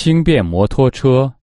轻便摩托车